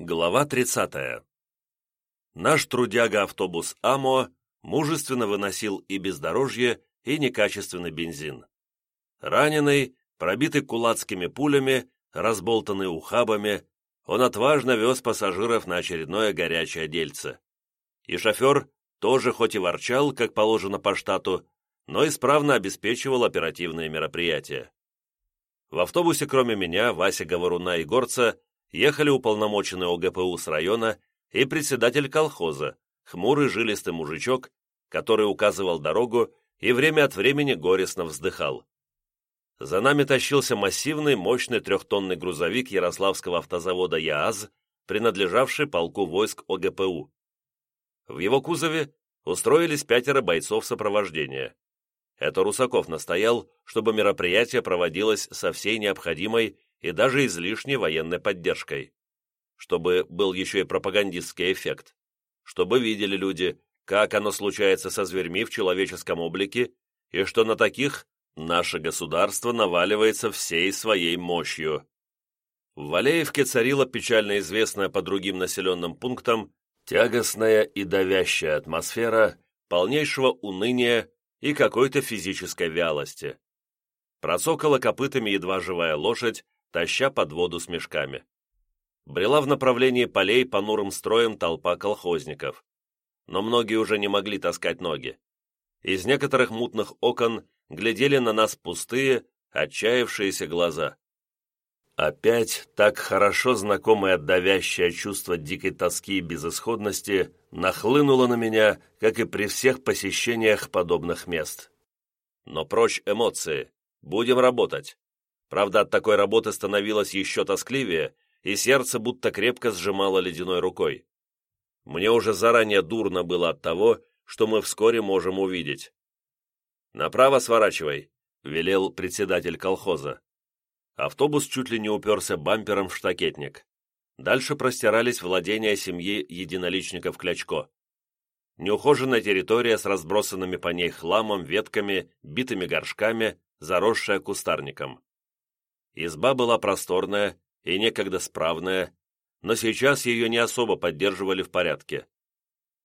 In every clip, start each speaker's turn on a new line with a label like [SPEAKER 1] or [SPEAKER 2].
[SPEAKER 1] Глава 30. Наш трудяга-автобус «Амо» мужественно выносил и бездорожье, и некачественный бензин. Раненый, пробитый кулацкими пулями, разболтанный ухабами, он отважно вез пассажиров на очередное горячее дельце. И шофер тоже хоть и ворчал, как положено по штату, но исправно обеспечивал оперативные мероприятия. В автобусе, кроме меня, Вася Говоруна и Горца, ехали уполномоченный ОГПУ с района и председатель колхоза, хмурый жилистый мужичок, который указывал дорогу и время от времени горестно вздыхал. За нами тащился массивный, мощный трехтонный грузовик Ярославского автозавода ЯАЗ, принадлежавший полку войск ОГПУ. В его кузове устроились пятеро бойцов сопровождения. Это Русаков настоял, чтобы мероприятие проводилось со всей необходимой и даже излишней военной поддержкой. Чтобы был еще и пропагандистский эффект. Чтобы видели люди, как оно случается со зверьми в человеческом облике, и что на таких наше государство наваливается всей своей мощью. В Валеевке царила печально известная по другим населенным пунктам тягостная и давящая атмосфера полнейшего уныния и какой-то физической вялости. Процокала копытами едва живая лошадь, таща под воду с мешками. Брела в направлении полей понурым строем толпа колхозников. Но многие уже не могли таскать ноги. Из некоторых мутных окон глядели на нас пустые, отчаявшиеся глаза. Опять так хорошо знакомое давящее чувство дикой тоски и безысходности нахлынуло на меня, как и при всех посещениях подобных мест. Но прочь эмоции. Будем работать. Правда, от такой работы становилось еще тоскливее, и сердце будто крепко сжимало ледяной рукой. Мне уже заранее дурно было от того, что мы вскоре можем увидеть. «Направо сворачивай», — велел председатель колхоза. Автобус чуть ли не уперся бампером в штакетник. Дальше простирались владения семьи единоличников Клячко. Неухоженная территория с разбросанными по ней хламом, ветками, битыми горшками, заросшая кустарником. Изба была просторная и некогда справная, но сейчас ее не особо поддерживали в порядке.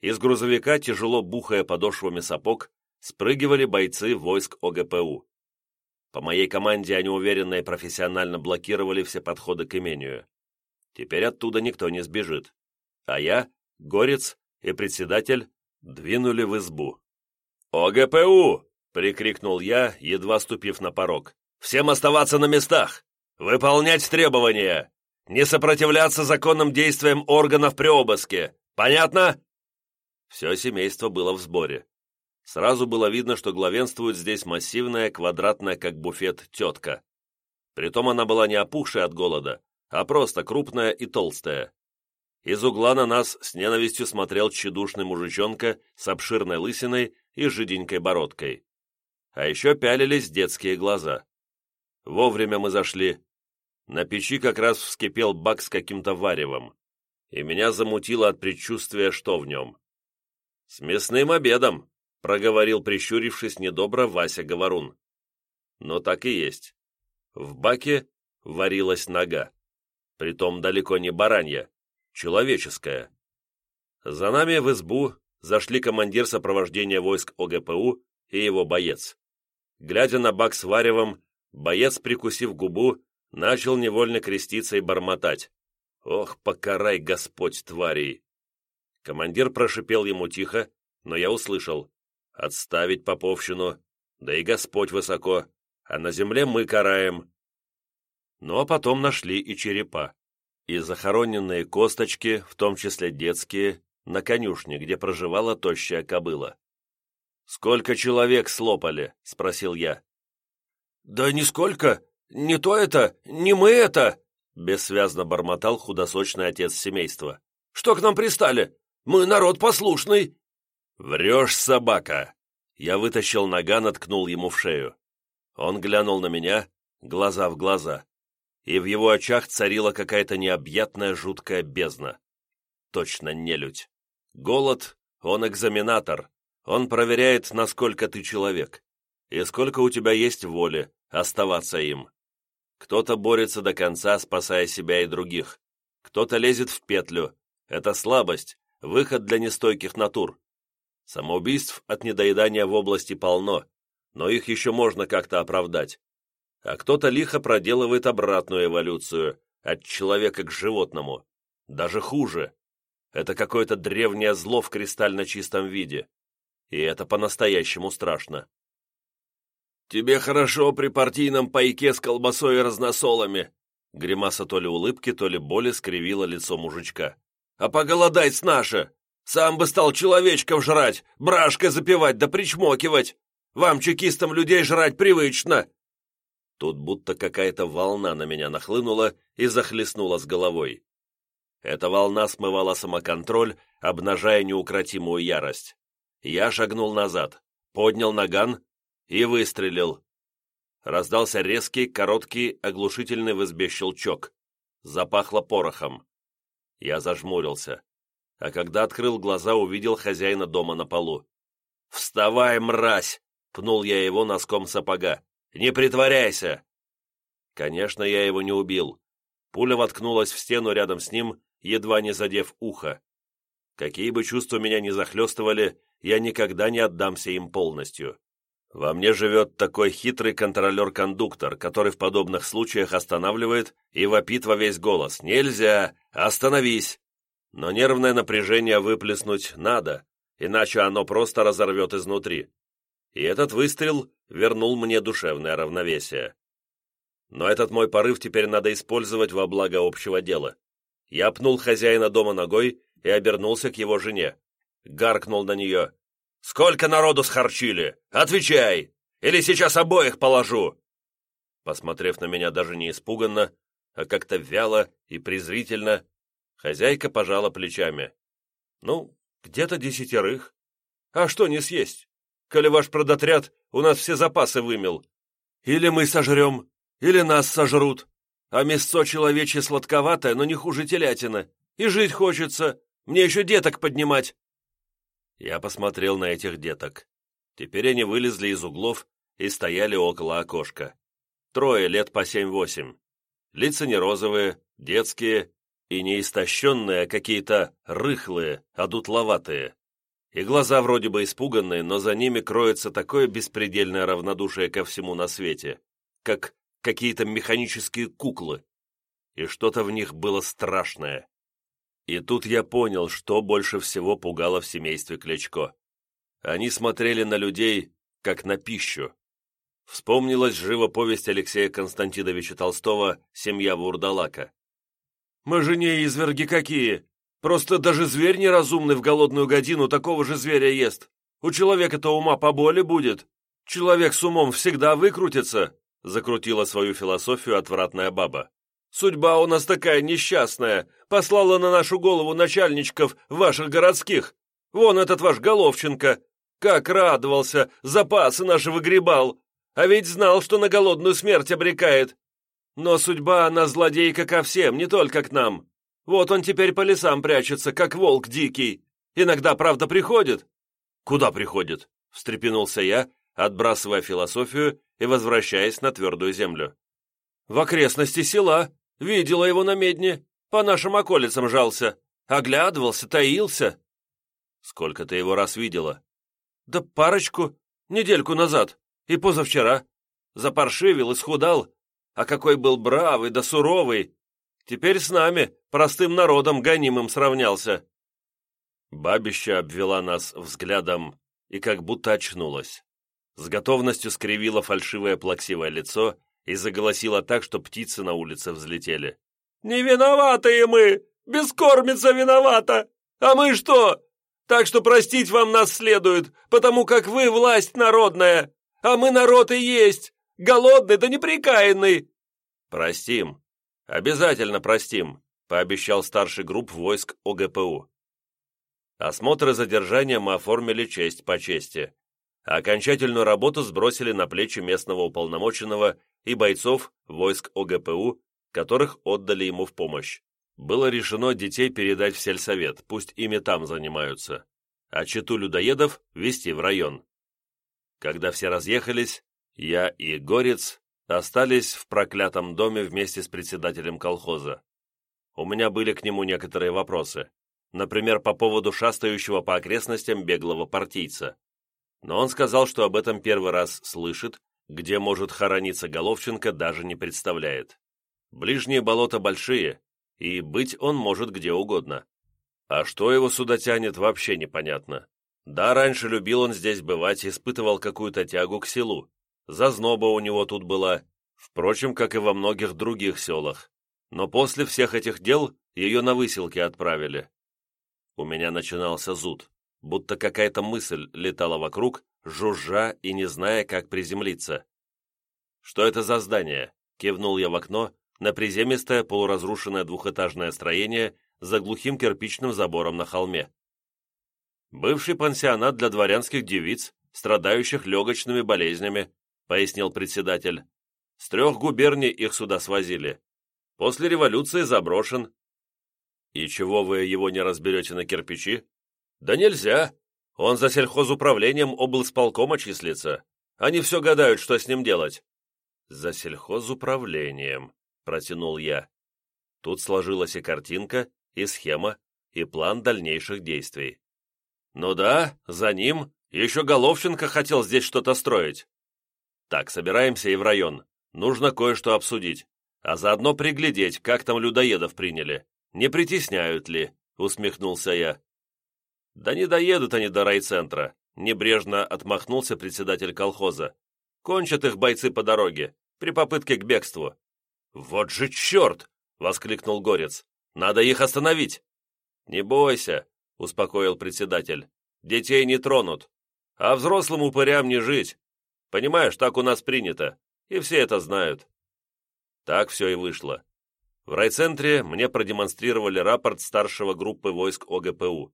[SPEAKER 1] Из грузовика, тяжело бухая подошвами сапог, спрыгивали бойцы войск ОГПУ. По моей команде они уверенно и профессионально блокировали все подходы к имению. Теперь оттуда никто не сбежит. А я, Горец и председатель двинули в избу. «ОГПУ!» — прикрикнул я, едва ступив на порог. Всем оставаться на местах! Выполнять требования! Не сопротивляться законным действиям органов при обыске! Понятно?» Все семейство было в сборе. Сразу было видно, что главенствует здесь массивная, квадратная, как буфет, тетка. Притом она была не опухшая от голода, а просто крупная и толстая. Из угла на нас с ненавистью смотрел тщедушный мужичонка с обширной лысиной и жиденькой бородкой. А еще пялились детские глаза. Вовремя мы зашли. На печи как раз вскипел бак с каким-то варевом, и меня замутило от предчувствия, что в нем. «С мясным обедом», — проговорил, прищурившись недобро, Вася Говорун. Но так и есть. В баке варилась нога. Притом далеко не баранья, человеческая. За нами в избу зашли командир сопровождения войск ОГПУ и его боец. Глядя на бак с варевом, Боец, прикусив губу, начал невольно креститься и бормотать. «Ох, покарай, Господь, тварей!» Командир прошипел ему тихо, но я услышал. «Отставить поповщину, да и Господь высоко, а на земле мы караем». Ну а потом нашли и черепа, и захороненные косточки, в том числе детские, на конюшне, где проживала тощая кобыла. «Сколько человек слопали?» — спросил я. «Да нисколько! Не то это, не мы это!» Бессвязно бормотал худосочный отец семейства. «Что к нам пристали? Мы народ послушный!» «Врешь, собака!» Я вытащил наган, откнул ему в шею. Он глянул на меня, глаза в глаза, и в его очах царила какая-то необъятная жуткая бездна. Точно нелюдь. Голод, он экзаменатор, он проверяет, насколько ты человек и сколько у тебя есть воли оставаться им. Кто-то борется до конца, спасая себя и других, Кто-то лезет в петлю. Это слабость, выход для нестойких натур. Самоубийств от недоедания в области полно, но их еще можно как-то оправдать. А кто-то лихо проделывает обратную эволюцию, от человека к животному. Даже хуже. Это какое-то древнее зло в кристально чистом виде. И это по-настоящему страшно. «Тебе хорошо при партийном пайке с колбасой и разносолами!» Гримаса то ли улыбки, то ли боли скривила лицо мужичка. «А поголодать с наше! Сам бы стал человечков жрать, брашкой запивать да причмокивать! Вам, чекистам, людей жрать привычно!» Тут будто какая-то волна на меня нахлынула и захлестнула с головой. Эта волна смывала самоконтроль, обнажая неукротимую ярость. Я шагнул назад, поднял наган и выстрелил. Раздался резкий, короткий, оглушительный в избе щелчок. Запахло порохом. Я зажмурился, а когда открыл глаза, увидел хозяина дома на полу. «Вставай, мразь!» — пнул я его носком сапога. «Не притворяйся!» Конечно, я его не убил. Пуля воткнулась в стену рядом с ним, едва не задев ухо. Какие бы чувства меня ни захлестывали, я никогда не отдамся им полностью. Во мне живет такой хитрый контролер-кондуктор, который в подобных случаях останавливает и вопит во весь голос «Нельзя! Остановись!» Но нервное напряжение выплеснуть надо, иначе оно просто разорвет изнутри. И этот выстрел вернул мне душевное равновесие. Но этот мой порыв теперь надо использовать во благо общего дела. Я пнул хозяина дома ногой и обернулся к его жене. Гаркнул на нее. Сколько народу схарчили? Отвечай! Или сейчас обоих положу!» Посмотрев на меня даже не испуганно, а как-то вяло и презрительно, хозяйка пожала плечами. «Ну, где-то десятерых. А что не съесть? Коли ваш продотряд у нас все запасы вымел. Или мы сожрем, или нас сожрут. А мясцо человечье сладковатое, но не хуже телятина. И жить хочется. Мне еще деток поднимать. Я посмотрел на этих деток. Теперь они вылезли из углов и стояли около окошка. Трое лет по семь-восемь. Лица не розовые, детские и не истощенные, а какие-то рыхлые, одутловатые. И глаза вроде бы испуганные, но за ними кроется такое беспредельное равнодушие ко всему на свете, как какие-то механические куклы. И что-то в них было страшное. И тут я понял, что больше всего пугало в семействе Кличко. Они смотрели на людей, как на пищу. Вспомнилась живо повесть Алексея Константиновича Толстого «Семья Вурдалака». «Мы же не изверги какие! Просто даже зверь неразумный в голодную годину такого же зверя ест. У человека-то ума поболе будет. Человек с умом всегда выкрутится», закрутила свою философию отвратная баба. Судьба у нас такая несчастная, послала на нашу голову начальничков ваших городских. Вон этот ваш Головченко. Как радовался, запасы наши выгребал. А ведь знал, что на голодную смерть обрекает. Но судьба, она злодейка ко всем, не только к нам. Вот он теперь по лесам прячется, как волк дикий. Иногда, правда, приходит. Куда приходит? Встрепенулся я, отбрасывая философию и возвращаясь на твердую землю. В окрестности села, Видела его на медне, по нашим околицам жался. Оглядывался, таился. Сколько ты его раз видела? Да парочку, недельку назад и позавчера. Запаршивил, исхудал. А какой был бравый да суровый. Теперь с нами, простым народом, гонимым сравнялся. Бабища обвела нас взглядом и как будто очнулась. С готовностью скривила фальшивое плаксивое лицо и заголосила так, что птицы на улице взлетели. «Не виноватые мы! Бескормица виновата! А мы что? Так что простить вам нас следует, потому как вы власть народная, а мы народ и есть, голодный да неприкаянный!» «Простим, обязательно простим», пообещал старший групп войск ОГПУ. Осмотр и задержание мы оформили честь по чести. окончательную работу сбросили на плечи местного уполномоченного и бойцов войск ОГПУ, которых отдали ему в помощь. Было решено детей передать в сельсовет, пусть ими там занимаются, а читу людоедов вести в район. Когда все разъехались, я и Горец остались в проклятом доме вместе с председателем колхоза. У меня были к нему некоторые вопросы. Например, по поводу шастающего по окрестностям беглого партийца. Но он сказал, что об этом первый раз слышит, где может хорониться Головченко, даже не представляет. Ближние болота большие, и быть он может где угодно. А что его сюда тянет, вообще непонятно. Да, раньше любил он здесь бывать, испытывал какую-то тягу к селу. Зазноба у него тут была, впрочем, как и во многих других селах. Но после всех этих дел ее на выселки отправили. У меня начинался зуд, будто какая-то мысль летала вокруг, жужжа и не зная, как приземлиться. «Что это за здание?» — кивнул я в окно на приземистое полуразрушенное двухэтажное строение за глухим кирпичным забором на холме. «Бывший пансионат для дворянских девиц, страдающих легочными болезнями», — пояснил председатель. «С трех губерний их сюда свозили. После революции заброшен». «И чего вы его не разберете на кирпичи?» «Да нельзя. Он за сельхозуправлением облсполкома числится. Они все гадают, что с ним делать». «За сельхозуправлением», — протянул я. Тут сложилась и картинка, и схема, и план дальнейших действий. «Ну да, за ним. Еще Головченко хотел здесь что-то строить». «Так, собираемся и в район. Нужно кое-что обсудить, а заодно приглядеть, как там людоедов приняли. Не притесняют ли?» — усмехнулся я. «Да не доедут они до райцентра», — небрежно отмахнулся председатель колхоза. «Кончат их бойцы по дороге, при попытке к бегству». «Вот же черт!» — воскликнул Горец. «Надо их остановить!» «Не бойся», — успокоил председатель. «Детей не тронут. А взрослым упырям не жить. Понимаешь, так у нас принято, и все это знают». Так все и вышло. В райцентре мне продемонстрировали рапорт старшего группы войск ОГПУ.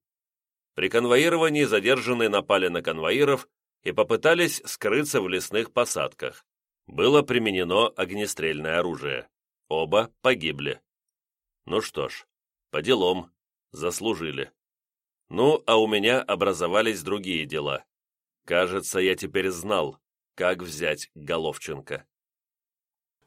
[SPEAKER 1] При конвоировании задержанные напали на конвоиров и попытались скрыться в лесных посадках. Было применено огнестрельное оружие. Оба погибли. Ну что ж, по делам, заслужили. Ну, а у меня образовались другие дела. Кажется, я теперь знал, как взять Головченко.